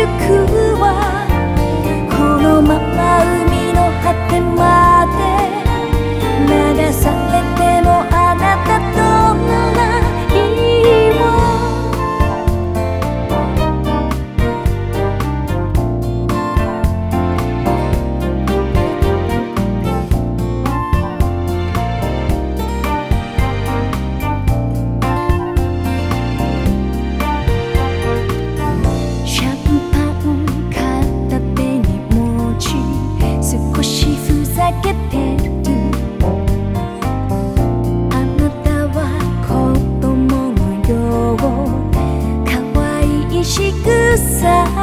ゆく inside